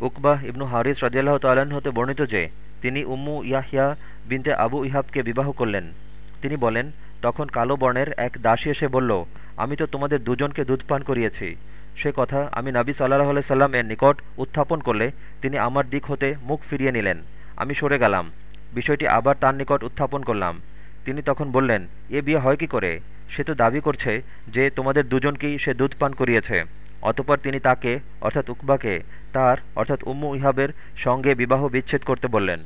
উকবাহ ইবনু হারিস রাজিয়াল্লাহ তাল্লাহ্ন হতে বর্ণিত যে, তিনি উম্মু ইয়াহিয়া বিনতে আবু ইহাবকে বিবাহ করলেন। তিনি বলেন, তখন কালো বর্ণের এক দাসী এসে বলল, আমি তো তোমাদের দুজনকে দুধ পান করিয়েছি। সে কথা আমি নাবি সাল্লাহ আলাই সাল্লাম এর নিকট উত্থাপন করলে তিনি আমার দিক হতে মুখ ফিরিয়ে নিলেন। আমি সরে গেলাম। বিষয়টি আবার তার নিকট উত্থাপন করলাম। তিনি তখন বললেন, এ বিয়ে হয় কি করে? সে তো দাবি করছে যে, তোমাদের দুজনকেই সে দুধ পান করিয়েছে। অতপর তিনি তাকে অর্থাৎ উকবাকে তার অর্থাৎ উম্মু ইহাবের সঙ্গে বিবাহ বিচ্ছেদ করতে বললেন।